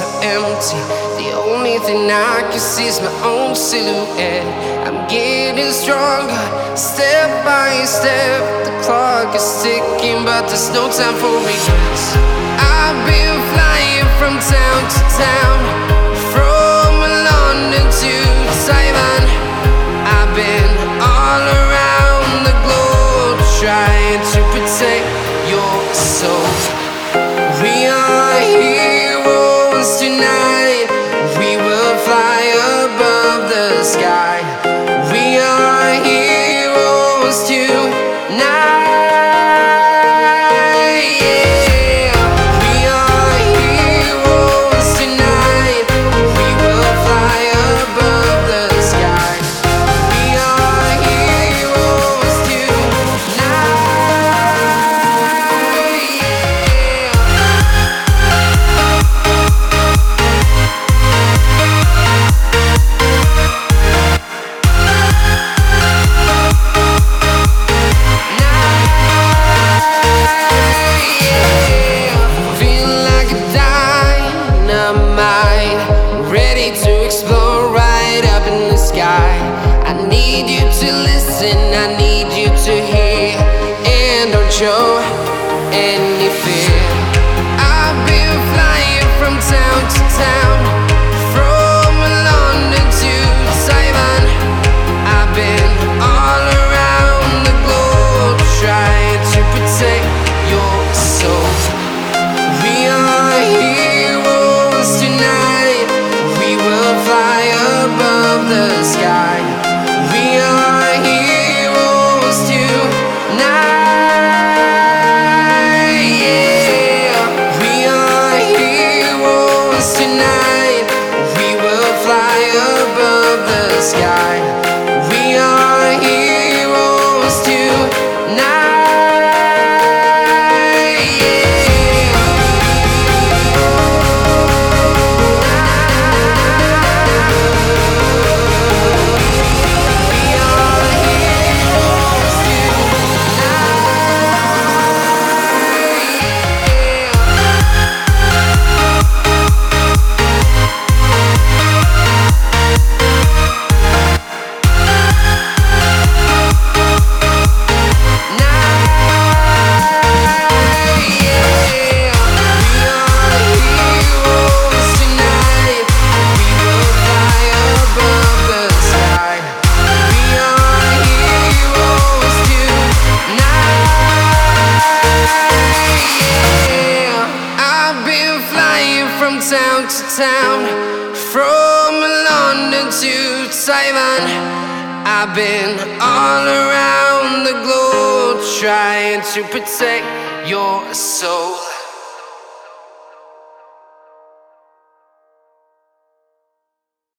empty. The only thing I can see is my own silhouette. I'm getting stronger, step by step. The clock is ticking, but there's no time for regrets. I've been flying from town to town, from London to Taiwan. I've been all around the globe trying to protect your soul. Tonight. You to listen, I need you to hear, and don't show any fear. I've been flying from town to town, from London to Taiwan. I've been all around the globe trying to protect your soul. We are heroes tonight. We will fly above the sky. Heroes flying from town to town, from London to Taiwan. I've been all around the globe trying to protect your soul.